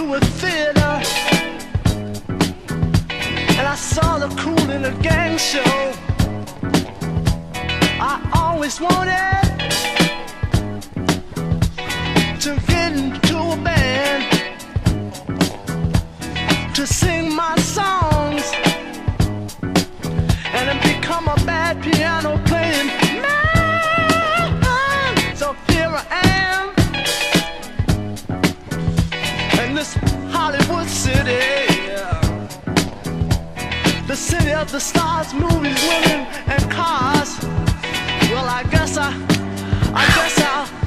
to a theater and I saw the cool in a gang show. I always wanted to get into a band to sing my song. city of the stars, movies, women, and cars. Well, I guess I, I guess I.